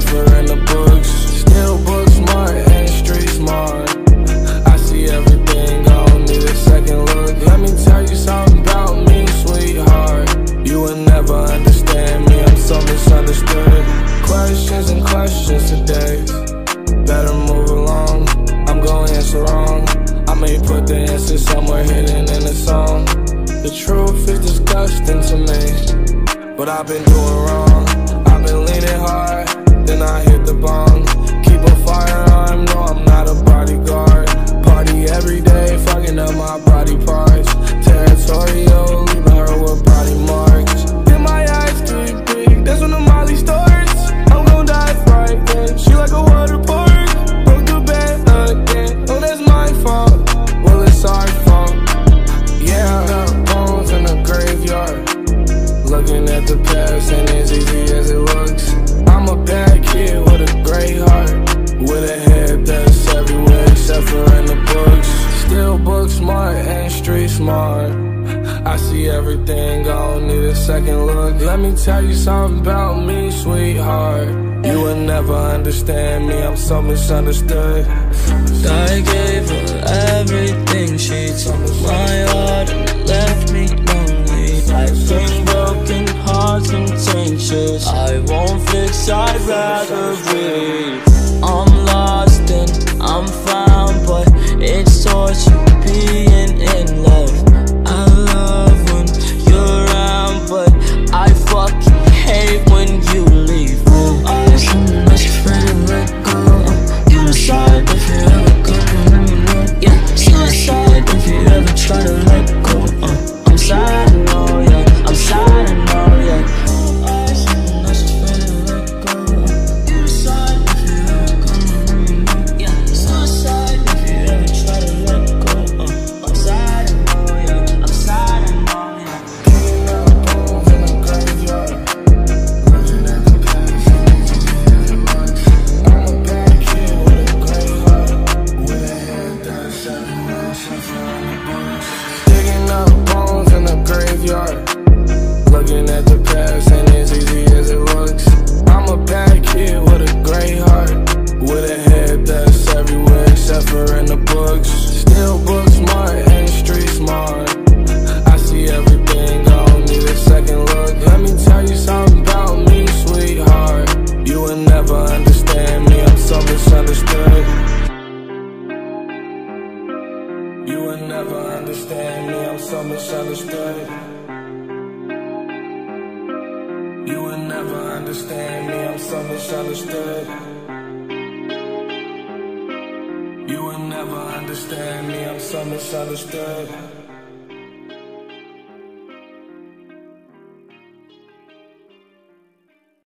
effort in the books. Still book smart and street smart. I see everything, I don't need a second look. Let me tell you something about me, sweetheart. You will never understand me, I'm so misunderstood. Questions and questions today. Better move along, I'm going answer wrong. I may put the answer somewhere hidden in a song. The truth is disgusting to me, but I've been doing wrong. I've been leaning hard then I hit the bomb. Keep a firearm, no, I'm not a bodyguard. Party every day, fucking up my body parts. Territorial, leaving her with body marks. Then my eyes too big, that's when the Molly starts. I'm gon' die right then. She like a water park. Broke the bed again. Oh, that's my fault. Well, it's our fault. Yeah, got bones in the graveyard. Looking at the past ain't as easy as it looks. A bad kid with a great heart. With a head that's everywhere except for in the books. Still book smart and street smart. I see everything, I don't need a second look. Let me tell you something about me, sweetheart. You will never understand me, I'm so misunderstood. I gave her everything. She took my heart and left me lonely. Life been broken hearts contentious. I won't I'd rather bleed. Understand me, I'm so misunderstood. You will never understand me, I'm so misunderstood. You will never understand me, I'm so misunderstood.